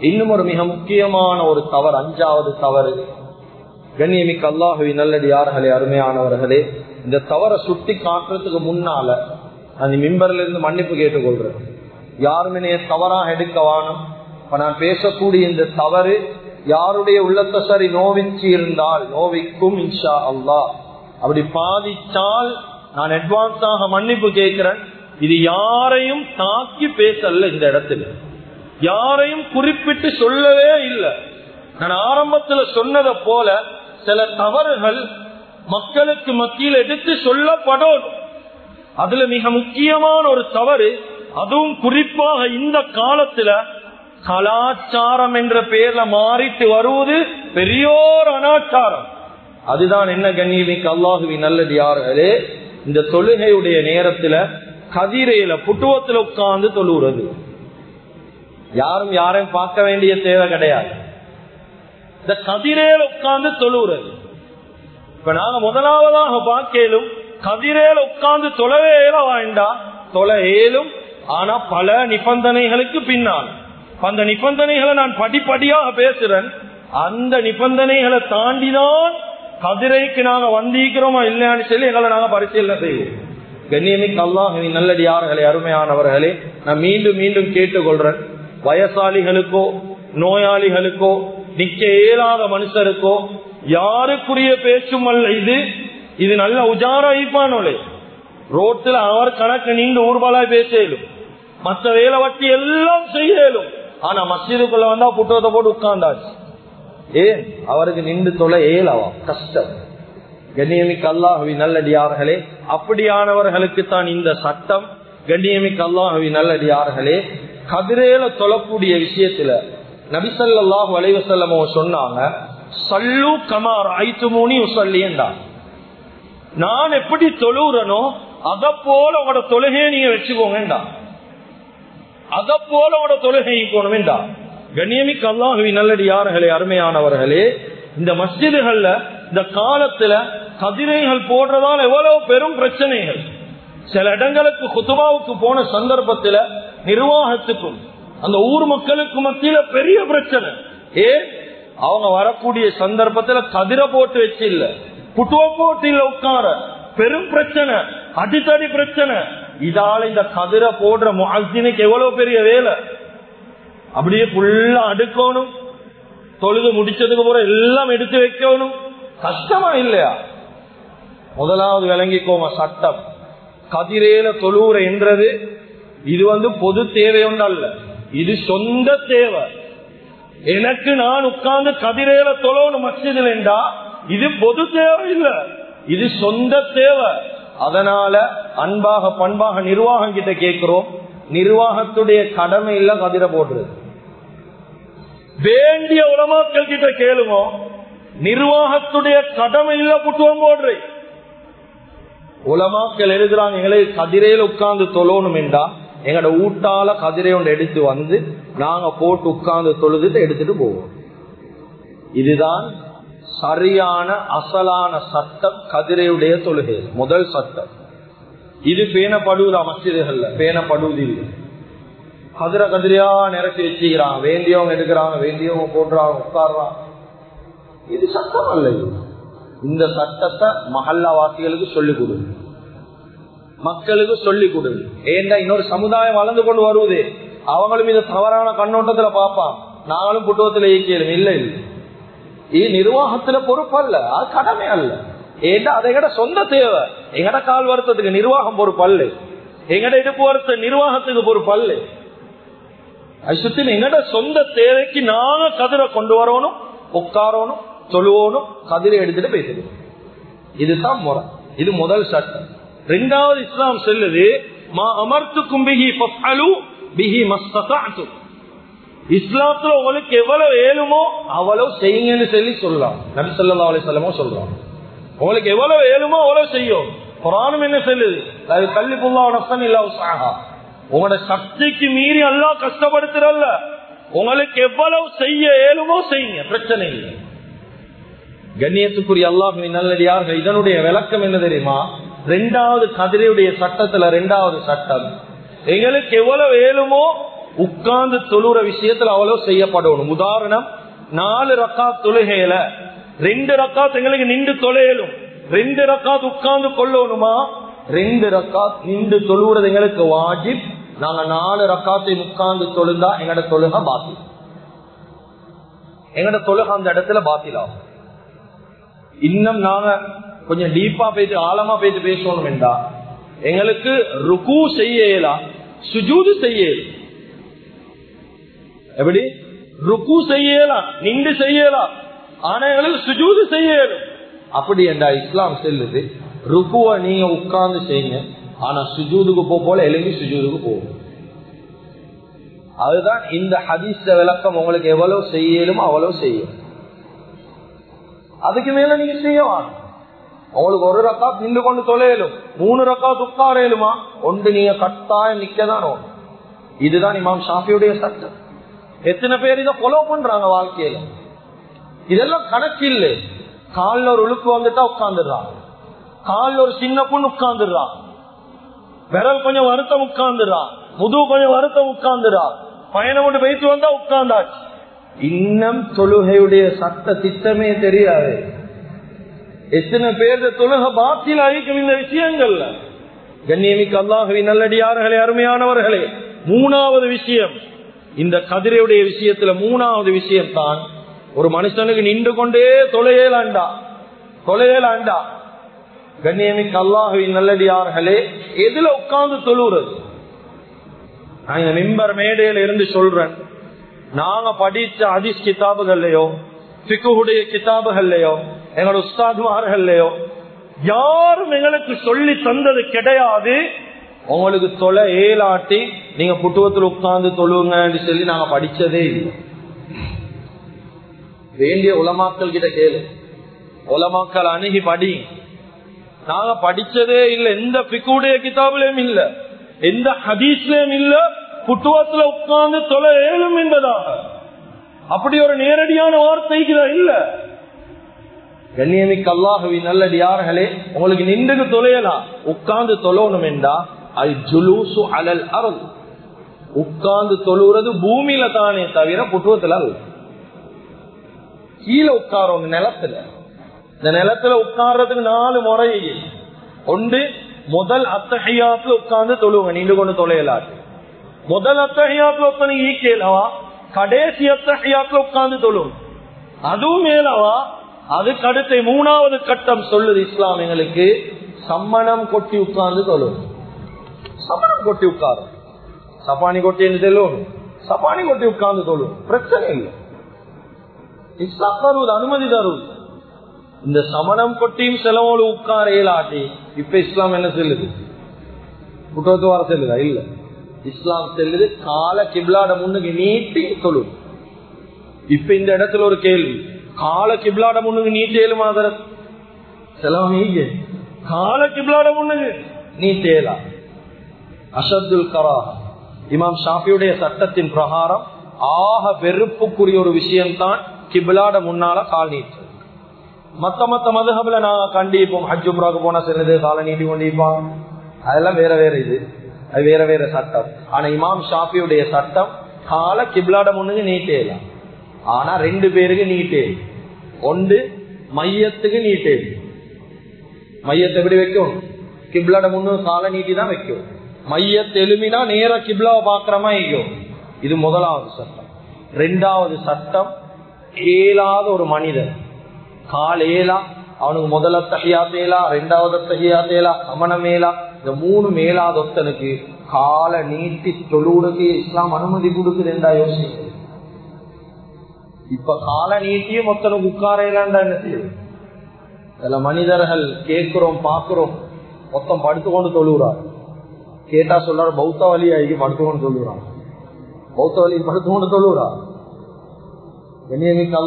S1: இன்னும் ஒரு மிக முக்கியமான ஒரு தவறு அஞ்சாவது தவறு. கண்ணியமிக்கு அல்லாஹுவி நல்லடி யார்களே அருமையானவர்களே இந்த தவறை சுட்டி காட்டுறதுக்கு முன்னால அந்த மிம்பர்ல இருந்து மன்னிப்பு கேட்டுக்கொள்றேன். யாருமே தவறாக எடுக்க வானம் இப்ப நான் பேசக்கூடிய இந்த தவறு யாருடைய உள்ளத்தை சரி நோவிச்சு இருந்தால் நோவிக்கும் இன்ஷா அல்லாஹ். அப்படி பாதிச்சால் நான் அட்வான்ஸாக மன்னிப்பு கேட்கிறேன். இது யாரையும் தாக்கி பேசல இந்த இடத்துல. யாரையும் குறிப்பிட்டு சொல்லவே இல்லை. நான் ஆரம்பத்துல சொன்னதை போல சில தவறுகள் மக்களுக்கு மத்தியில் எடுத்து சொல்லப்படும். அதுல மிக முக்கியமான ஒரு தவறு அதுவும் குறிப்பாக இந்த காலத்துல கலாச்சாரம் என்ற பெயர்ல மாறிட்டு வருவது பெரியோர் அனாச்சாரம். அதுதான் என்ன கண்ணியமிக்கு அல்லாஹுவி நல்லது யார்களே இந்த தொழுகையுடைய நேரத்துல கதிரையில புட்டுவத்துல உட்கார்ந்து தொழுகிறது யாரும் யாரையும் பார்க்க வேண்டிய தேவை கிடையாது. இந்த கதிரையில உட்கார்ந்து தொழுகிறது இப்ப நாங்க முதலாவதாக பார்க்கலும் கதிரையில உட்கார்ந்து தொலைவேல ஏல வாண்டா ஏலும் ஆனா பல நிபந்தனைகளுக்கு பின்னால். அந்த நிபந்தனைகளை நான் படிப்படியாக பேசுறேன். அந்த நிபந்தனைகளை தாண்டிதான் கதிரைக்கு நாங்க வந்திருக்கிறோமா இல்லையான்னு சொல்லி எங்களை நாங்க பரிசீலனை செய்வோம். கண்ணியமிக்கு அல்லாஹின் நல்லடியார்களே அருமையானவர்களே நான் மீண்டும் மீண்டும் கேட்டுக்கொள்றேன். வயசாளிகளுக்கோ நோயாளிகளுக்கோ நிக்க இயலாத மனுஷருக்கோ யாருக்குரிய பேச்சும் அல்ல இது. இது நல்ல உஜார ரோட்டில் அவர் கணக்கு நீண்டு ஊர்வலாய் பேசலும் மற்ற வேலை வட்டி எல்லாம் செய்யலும் ஆனா மஸ்ஜிதுக்குள்ள வந்தா புட்டத்தை போட்டு உட்கார்ந்தாச்சு. ஏன்? அவருக்கு நின்று தொலை ஏலவா கஷ்டம். கண்ணியமிக்கு அல்லாஹவி நல்லடியார்களே அப்படியானவர்களுக்கு தான் இந்த சட்டம் கண்ணியமிக்கு அல்லாஹவி நல்லடியார்களே. கதிரேல தொழக்கூடிய விஷயத்துல நபிசல்லாஹு அலைவசல்லமோ சொன்னாங்க சல்லு கமார் ஐத்து மூணி உசல்லியண்டா நான் எப்படி தொழுறனோ அத போல உங்களோட தொழுகையை நீங்க வச்சுக்கோங்கடா அத போல உங்களோட தொழுகையை போகணும்டா கண்ணியமிக்கு அல்லாஹவி நல்லடியார்களே அருமையானவர்களே இந்த மஸ்ஜிதுகள்ல இந்த காலத்துல கதிரைகள் போடுறதால் எவ்வளவு பெரும் பிரச்சனைகள். சில இடங்களுக்கு குத்துபாவுக்கு போன சந்தர்ப்பத்துல நிர்வாகத்துக்கும் அந்த ஊர் மக்களுக்கு மத்தியில பெரிய பிரச்சனை. ஏ அவங்க வரக்கூடிய சந்தர்ப்பத்துல கதிர போட்டு வச்சு இல்ல புட்டுவ போட்டு இல்ல உட்கார. பெரும் பிரச்சனை அடித்தடி பிரச்சனை. இதால இந்த கதிர போடுற முஹினுக்கு எவ்வளவு பெரிய வேலை? அப்படியே ஃபுல்லா அடுக்கணும். தொழுது முடிச்சதுக்கு அப்புறம் எல்லாம் எடுத்து வைக்கணும். கஷ்டமா இல்லையா? முதலாவது விளங்கிக்கோம சட்டம். கதிரேல தொழுவுற என்றது இது வந்து பொது தேவை ஒன்று அல்ல இது சொந்த தேவை. எனக்கு நான் உட்கார்ந்து கதிரேல தொழணும் மசிதில் என்றா இது பொது தேவை இல்ல. இது சொந்த தேவை. அதனால அன்பாக பண்பாக நிர்வாகம் கிட்ட கேட்கிறோம். நிர்வாகத்துடைய கடமை இல்ல கதிரை போடுறது. வேண்டிய உலமாக்கள் கிட்ட கேளுமோ நிர்வாகத்துடைய கடமை இல்ல புட்டுவம் போடுறேன் உலமாக்கள் எழுதுறாங்க எங்களை கதிரையில உட்கார்ந்து தொழணும் என்றா எங்களோட ஊட்டால கதிரை ஒன்று எடுத்து வந்து நாங்க போட்டு உட்கார்ந்து தொழுதுட்டு எடுத்துட்டு போவோம். இதுதான் சரியான அசலான சட்டம் கதிரையுடைய தொழுகை. முதல் சட்டம் இது பேணப்படுவதா மசிதுகள்ல பேணப்படுவது இல்லை. கதிரை கதிரையா நிரப்பி வச்சுக்கிறான் வேண்டியவங்க எடுக்கிறாங்க வேண்டியவங்க போடுறாங்க உட்கார்றான் இது சட்டம் அல்ல இது. இந்த சட்டத்தை மஹல்லா வாசிகளுக்கு சொல்லிக் கொடுங்க மக்களுக்கு சொல்லிக் கொடுங்க ஏண்டா இன்னொரு சமுதாயம் வளர்ந்து கொண்டு வருவது அவங்களும் இந்த தவறான கண்ணோட்டத்துல பார்ப்பான். நாங்களும் புட்டுவத்துல இயக்கியலும் இல்லை இது நிர்வாகத்துல பொறுப்பு அல்ல. அது கடமை அல்ல. ஏண்டா அதை எங்கட சொந்த தேவை? எங்கட கால் வருத்தத்துக்கு நிர்வாகம் பொறுப்பு அல்ல. எங்கட இடுப்பு வருத்த நிர்வாகத்துக்கு பொறுப்பு அல்ல. அசுத்தின் எங்கட சொந்த தேவைக்கு நாங்க கதிரை கொண்டு வரணும் உட்காரணும் தொழுவோனும் கதிரை எடுத்துட்டு பேசுது இதுதான் முறை. இது முதல் சட்டம். ரெண்டாவது இஸ்லாம் செல்லுது மா அமர்த்துக்கும் பிஹி ஃபஃஅலு பிஹி மஸ்ததஅது இஸ்லாத்துல உங்களுக்கு எவ்வளவு ஏழுமோ அவ்வளவு செய்யுங்கன்னு சொல்லி சொல்லலாம். நபி சொல்லா அலைஹி வஸல்லமோ உங்களுக்கு எவ்வளவு ஏழுமோ அவ்வளவு செய்யும். குர்ஆனும் என்ன சொல்லுது? அது கல்வி புல்லா நஷ்டம் இல்ல உஸ்ஆஹா. உங்களோட சக்திக்கு மீறி எல்லாம் கஷ்டப்படுத்துறல்ல. உங்களுக்கு எவ்வளவு செய்ய ஏழுமோ செய்யுங்க பிரச்சனை இல்லை. கண்ணியத்துக்குரிய அல்லாஹின் நல்லடியார்கள் இதனுடைய விளக்கம் என்ன தெரியுமா? ரெண்டாவது கதிரையுடைய சட்டத்துல ரெண்டாவது சட்டம். எங்களுக்கு எவ்வளவு ஏழுமோ உட்கார்ந்து தொழுற விஷயத்துல அவ்வளவு செய்யப்படணும். உதாரணம் நாலு ரக்கா தொழுகையில ரெண்டு ரக்காத் எங்களுக்கு நின்று தொலையலும். ரெண்டு ரக்காத் உட்கார்ந்து கொள்ளணுமா? ரெண்டு ரக்காத் நின்று தொழுவுறது எங்களுக்கு வாஜிப். நாங்க நாலு ரக்காத்தை உட்கார்ந்து தொழுந்தா எங்கட தொழுக பாத்தி எங்கட தொழுக அந்த இடத்துல பாத்திலாகும். இன்னும் நாங்க கொஞ்சம் டீப்பா போயிட்டு ஆழமா போயிட்டு பேசணும் என்றா எங்களுக்கு ருக்கு செய்யலாம் சுஜூது செய்யலாம் எப்படி? ருக்கு செய்யலாம் நின்று செய்யலாம் ஆனா எங்களுக்கு சுஜூது செய்யணும் அப்படி என்றா இஸ்லாம் செல்லுது ருக்குவ நீங்க உட்கார்ந்து செய்யுங்க ஆனா சுஜூதுக்கு போ போல எழுதி சுஜூதுக்கு போகும் அதுதான் இந்த ஹதீஸ விளக்கம் உங்களுக்கு எவ்வளவு செய்யலுமோ அவ்வளவு செய்யும். அதுக்கு மேல நீங்க செய்யவாங்க உங்களுக்கு ஒரு ரக்கா நின்று கொண்டு தொலையலும் மூணு ரக்கா துக்காரையிலுமா? ஒன்று நீங்க கட்டாயம் நிக்கதான்? இதுதான் இமாம் ஷாஃபியுடைய சட்டம். எத்தனை பேர் இதை ஃபாலோ பண்றாங்க வாழ்க்கையில? இதெல்லாம் கணக்கு இல்லை. காலில் ஒரு உழுப்பு வந்துட்டா உட்காந்துடுறான் காலில் ஒரு சின்ன பொண்ணு உட்காந்துடுறான் விரல் கொஞ்சம் வருத்தம் உட்கார்ந்துடுறான் முதுகு கொஞ்சம் வருத்தம் உட்கார்ந்துடுறான் பயணம் கொண்டு வைத்து வந்தா உட்கார்ந்தாச்சு. இன்னும் தொழுகையுடைய சட்ட திட்டமே தெரியாது. எத்தனை பேர் தொழுக பாத்தில் அழிக்கும் இந்த விஷயங்கள்ல? கண்ணியமிக்கு அல்லாஹவி நல்லடியார்களே அருமையானவர்களே மூணாவது விஷயம். இந்த கதிரையுடைய விஷயத்துல மூணாவது விஷயம் தான் ஒரு மனுஷனுக்கு நின்று கொண்டே தொலையலாண்டா தொலையலாண்டா கண்ணியமிக்கு அல்லாஹவி நல்லடியார்களே எதுல உட்கார்ந்து தொழுறது? நான் இந்த மிம்பர் மேடையில இருந்து சொல்றேன். நாங்க படிச்ச அதிஸ் கிதாபுகள்லயோ சிக்குடைய கிதாபுகள்லயோ எங்களோட உஸ்தாதுமார்கள்லயோ யாரும் எங்களுக்கு சொல்லி தந்தது கிடையாது. உங்களுக்கு தொலை ஏலாட்டி நீங்க புட்டுவத்தில் உட்கார்ந்து தொழுவுங்கன்னு சொல்லி நாங்க படிச்சதே இல்லை. வேண்டிய உலமாக்கள் கிட்ட கேளு. உலமாக்கள் அணுகி படி. நாங்க படிச்சதே இல்லை. எந்த பிக்குடைய கிதாபிலையும் இல்ல. எந்த ஹதீஸ்லயும் இல்லை. குட்டுவத்துல உட்கார்ந்து தொலை ஏழும் என்பதாக. அப்படி ஒரு நேரடியான வார்த்தைக்கு இல்ல. கண்ணியமிக்கு அல்லாஹவி நல்லடியார்களே உங்களுக்கு நின்றுக்கு தொலையலாம். உட்கார்ந்து தொழணும் என்றா அது ஜுலூசு அலல் அருள் உட்கார்ந்து தொழுறது பூமியில தானே தவிர புட்டுவத்துல அல்ல. கீழே உட்காரவங்க நிலத்துல. இந்த நிலத்துல உட்கார்றதுக்கு நாலு முறை. ஒன்று முதல் அத்தகையாத்துல உட்கார்ந்து தொழுவங்க நீண்டு கொண்டு தொலையலாட்டு முதல் அத்தகையாத்துல ஒத்தனை ஈக்கேலவா கடைசி அத்தகையாத்துல உட்கார்ந்து தொழும் அதுவும் மேலவா அதுக்கு அடுத்த மூணாவது கட்டம் சொல்லுது இஸ்லாம் எங்களுக்கு. சம்மணம் கொட்டி உட்கார்ந்து தொழும் சம்மணம் கொட்டி உட்காரும். சப்பானி கொட்டி செல்லும் சப்பானி கொட்டி உட்கார்ந்து தொழும் பிரச்சனை இல்லை. இஸ்லாம் தருவது அனுமதி தருவது. இந்த சமணம் கொட்டியும் செலவோடு உட்கார இயலாட்டி இப்ப இஸ்லாம் என்ன செல்லுது? குற்றத்து வர செல்லுதா? இல்ல. இஸ்லாம் செல்லுது கால கிப்லாட முன்னுக்கு நீட்டி சொல்லும் இப்ப இந்த இடத்துல ஒரு கேள்வி. கால கிப்லாட முன்னுக்கு நீட்டி ஏழுமாதர செலவு கால கிப்லாட முன்னுக்கு நீட்டேலா அஷத்துல் கரா இமாம் ஷாஃபியுடைய சட்டத்தின் பிரகாரம் ஆக வெறுப்புக்குரிய ஒரு விஷயம்தான் கிபிலாட முன்னால கால் நீட்டு மத்த மத்த மதுகபில நாங்க கண்டிப்போம். ஹஜ் போனா சிலது காலை நீட்டி கொண்டிருப்பான் அதெல்லாம் வேற வேற இது. அது வேற வேற சட்டம். ஆனா இமாம் ஷாஃபியுடைய சட்டம் கால கிப்லாட முன்னுக்கு நீட்டேலாம் ஆனா ரெண்டு பேருக்கு நீட்டே ஒன்று மையத்துக்கு நீட்டே மையத்தை எப்படி வைக்கும்? கிப்லாட முன்னு காலை நீட்டி தான் வைக்கும். மையத்தை எலுமினா நேர கிப்லாவை பாக்குறமா ஐயோ இது முதலாவது சட்டம். ரெண்டாவது சட்டம் ஏலாத ஒரு மனிதன். கால் ஏலா அவனுக்கு முதல்ல தகையா தேலா ரெண்டாவது தகையா தேலா அமனமேலா இந்த மூணு மேலாதொத்தனுக்கு கால நீட்டி தொழுவுடுக்கு இஸ்லாம் அனுமதி கொடுக்குதுண்டா யோசிக்க இப்ப கால நீட்டியும் ஒத்தனுக்கு உட்காரையிலாண்டா என்ன செய்யுது சில மனிதர்கள் கேட்கிறோம் பாக்குறோம் மொத்தம் படுத்துக்கொண்டு தொழுகிறார் கேட்டா சொல்றாரு பௌத்த வழி ஆகி படுத்துக்கொண்டு தொழுகிறான் பௌத்த வழி படுத்துக்கொண்டு தொழுகிறார் கண்ணியமிக்கு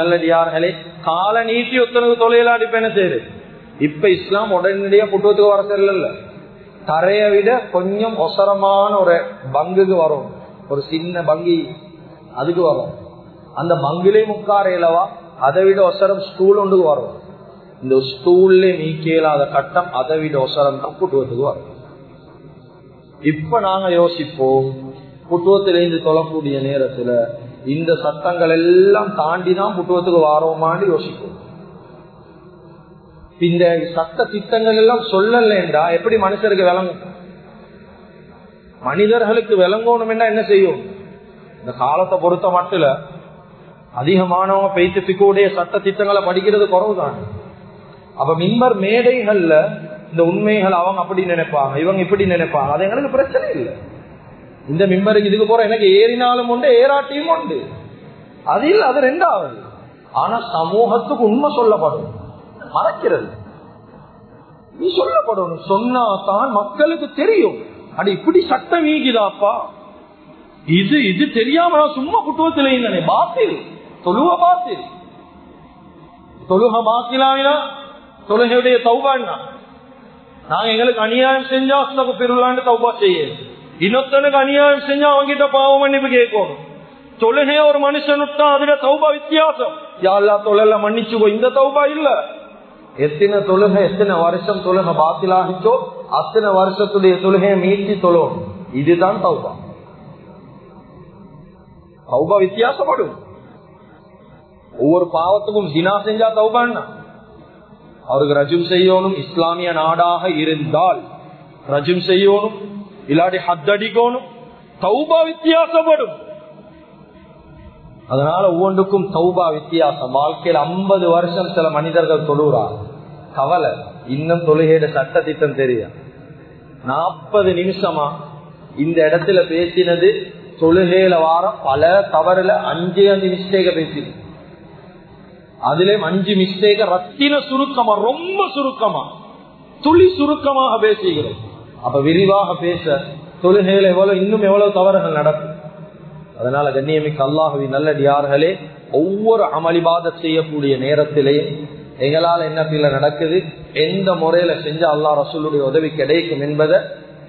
S1: நல்லடியார்களே கால நீட்டி ஒத்தனுக்கு தொழிலாடி என்ன செய்யுது? இப்ப இஸ்லாம் உடனடியா புட்டுவத்துக்கு வர சரியில்ல தரையை விட கொஞ்சம் ஒசரமான ஒரு பங்குக்கு வரும். ஒரு சின்ன பங்கி அதுக்கு வரும். அந்த பங்குலே முக்காரையிலவா அதை விட ஒசரம் ஸ்டூல் ஒன்றுக்கு வரும். இந்த ஸ்டூல்ல நீக்கலாத கட்டம் அதை விட ஒசரம் தான் புட்டுவத்துக்கு வரும். இப்ப நாங்க யோசிப்போம் புட்டுவத்திலிருந்து தொழக்கூடிய நேரத்துல இந்த சத்தங்கள் எல்லாம் தாண்டிதான் புட்டுவத்துக்கு வாரோமான்னு யோசிப்போம். இந்த சட்ட திட்டங்கள் எல்லாம் சொல்லலண்டா எப்படி மனுஷருக்கு விளங்கும்? மனிதர்களுக்கு விளங்கணும் என்ன செய்யும்? இந்த காலத்தை பொறுத்த மட்டும் அதிகமானவங்க பேச்சு சட்ட திட்டங்களை படிக்கிறது குறவுதான். அப்ப மின்பர் மேடைகள்ல இந்த உண்மைகள் அவங்க அப்படி நினைப்பாங்க இவங்க இப்படி நினைப்பாங்க. அது எங்களுக்கு பிரச்சனை இல்லை. இந்த மிம்பருக்கு இதுக்கு போற எனக்கு ஏறினாலும் உண்டு ஏறாட்டியும் உண்டு. அது இல்லை அது ரெண்டாவது. ஆனா சமூகத்துக்கு உண்மை சொல்லப்படும். மறைக்கிறது. நீ சொல்லப்படணும். சொன்னா தான் மக்களுக்கு தெரியும். அடி இப்படி சட்டம் வீகுதாப்பா
S2: இது இது தெரியாம நான் சும்மா குட்டுவத்தில் பாத்தில். தொழுவ பாத்தில். தொழுக பாத்திலாவினா தொழுகையுடைய தௌபான்னா நாங்க எங்களுக்கு அநியாயம் செஞ்சா அஸ்தக பெருளாண்டு தௌபா செய்ய. இன்னொத்தனுக்கு அநியாயம் செஞ்சா அவங்கிட்ட பாவம் மன்னிப்பு கேட்கணும். தொழுகைய ஒரு மனுஷன் விட்டா அதுல தௌபா வித்தியாசம். யாழ்லா தொழில மன்னிச்சுக்கோ இந்த தௌபா இல்ல.
S1: எத்தனை தொழுகை எத்தனை வருஷம் தொழுகை பாத்திலாகிச்சோ அத்தனை வருஷத்துடைய தொழுகையை மீட்டி தொழும். இதுதான் தௌபா.
S2: தௌபா வித்தியாசப்படும். ஒவ்வொரு பாவத்துக்கும் ஜினா செஞ்சா தௌபான்னா அவருக்கு ரஜும் செய்யணும் இஸ்லாமிய நாடாக இருந்தால் ரஜும் செய்யணும் இல்லாட்டி ஹத்தடிக்கணும் தௌபா வித்தியாசப்படும்.
S1: அதனால ஒவ்வொன்றுக்கும் தௌபா வித்தியாசம். வாழ்க்கையில் ஐம்பது வருஷம் சில மனிதர்கள் தொழுறா. கவலை. இன்னும் தொழுகையிட சட்ட திட்டம் தெரியும் நாற்பது நிமிஷமா இந்த இடத்துல பேசினது தொழுகையில வாரம் பல தவறுல அஞ்சு அஞ்சு மிஸ்டேக்க பேசினது அதுலயும் அஞ்சு மிஸ்டேக ரத்தின சுருக்கமா ரொம்ப சுருக்கமா துளி சுருக்கமாக பேசுகிறோம். அப்ப விரிவாக பேச தொழுகையில எவ்வளவு இன்னும் எவ்வளவு தவறுகள் நடக்கும்? அதனால கண்ணியமிக்க அல்லாஹவி நல்லடியார்களே ஒவ்வொரு அமளிபாத செய்யக்கூடிய நேரத்திலே எங்களால் என்ன பிள்ளை நடக்குது எந்த முறையில செஞ்ச அல்லா ரசூலுடைய உதவி கிடைக்கும் என்பதை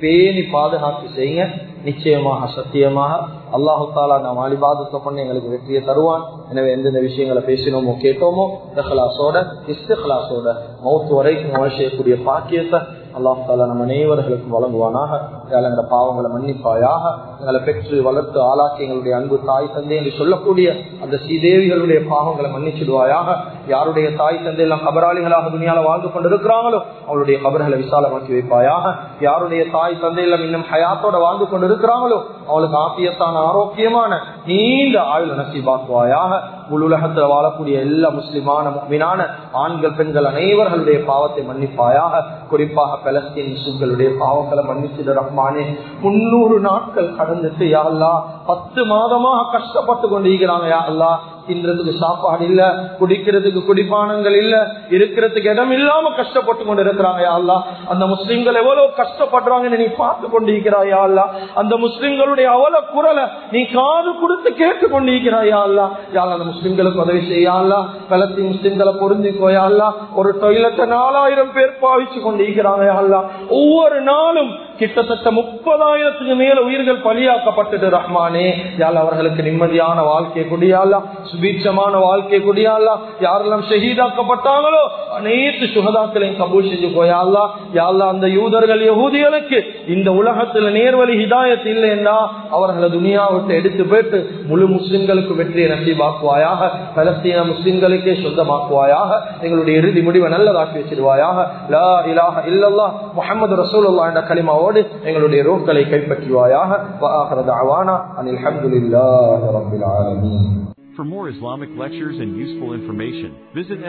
S1: பேணி பாதுகாத்து செய்யுங்க. நிச்சயமாக சத்தியமாக அல்லாஹு தாலா நாம் அலிபாதத்தை பண்ணி எங்களுக்கு வெற்றியை தருவான். எனவே எந்தெந்த விஷயங்களை பேசினோமோ கேட்டோமோ இஹ்லாசோட இஸ்திஹ்லாசோட மௌத்து வரைக்கும் செய்யக்கூடிய பாக்கியத்தை அல்லாஹ் தாலா நம்ம அனைவர்களுக்கும் வழங்குவானாக. எங்களோட பாவங்களை மன்னிப்பாயாக எங்களை பெற்று வளர்த்து ஆளாக்கி எங்களுடைய அன்பு தாய் தந்தை என்று சொல்லக்கூடிய அந்த ஸ்ரீதேவிகளுடைய பாவங்களை மன்னிச்சிடுவாயாக. யாருடைய தாய் தந்தை எல்லாம் கபராளிகளாக துணியால வாழ்ந்து கொண்டிருக்கிறாங்களோ அவளுடைய கபர்களை விசாலமாக்கி வைப்பாயாக. யாருடைய தாய் தந்தை எல்லாம் இன்னும் ஹயாத்தோட வாழ்ந்து கொண்டிருக்கிறாங்களோ அவளுக்கு ஆசியத்தான ஆரோக்கியமான நீண்ட ஆயுள் நசிபாக்குவாயாக. முழு உலகத்துல வாழக்கூடிய எல்லா முஸ்லிமான மீனான ஆண்கள் பெண்கள் அனைவர்களுடைய பாவத்தை மன்னிப்பாயாக. குறிப்பாக பலஸ்தீன் முஸ்லிம்களுடைய பாவங்களை மன்னிச்சிட ரஹ்மானே. முன்னூறு நாட்கள் கடந்துட்டு யாழ்லா பத்து மாதமாக கஷ்டப்பட்டு கொண்டிருக்கிறாங்க யா அல்லா தின்றதுக்கு சாப்பாடு இல்ல குடிக்கிறதுக்கு குடிப்பானங்கள் இல்ல இருக்கிறதுக்கு இடம் இல்லாம கஷ்டப்பட்டு கொண்டு இருக்கிறாங்க யாழ்லா அந்த முஸ்லிம்கள் எவ்வளவு கஷ்டப்படுறாங்கன்னு நீ பார்த்து கொண்டிருக்கிறாய் யாழ்லா அந்த முஸ்லிம்களுடைய அவல குரலை நீ காது கொடுத்து கேட்டு கொண்டிருக்கிறாய் யாழ்லா யாழ் அந்த முஸ்லிம்களுக்கு உதவி செய்யாள்லா பலத்தி முஸ்லிம்களை பொருந்திக்கோயாள்லா ஒரு டொய்லெட்டை நாலாயிரம் பேர் பாவிச்சு கொண்டிருக்கிறாங்க யாழ்லா ஒவ்வொரு நாளும் கிட்டத்தட்ட முப்பதாயிரத்துக்கு மேல உயிர்கள் பலியாக்கப்பட்டது ரஹ்மானே யாழ் அவர்களுக்கு நிம்மதியான வாழ்க்கை குடியாலா சுபீட்சமான வாழ்க்கை குடியாலா யாரெல்லாம் ஷஹீதாக்கப்பட்டாங்களோ அனைத்து சுகதாக்களையும் கபூல் செஞ்சு போயாலா யாழ்லா. அந்த யூதர்கள் யகூதிகளுக்கு இந்த உலகத்துல நேர்வழி ஹிதாயத் இல்லைன்னா அவர்களை துனியாவிட்டு எடுத்து போயிட்டு முழு முஸ்லிம்களுக்கு வெற்றியை நசீபாக்குவாயாக பலஸ்தீன முஸ்லிம்களுக்கே சொந்தமாக்குவாயாக எங்களுடைய இறுதி முடிவை நல்லதாக்கி வச்சிருவாயாக. லா இலாஹ இல்லல்லா முஹம்மது ரசூலுல்லாஹ் என்ற எங்களுடைய ரூக்களை கைப்பற்றுவாயாக.
S3: For more Islamic lectures and useful information, visit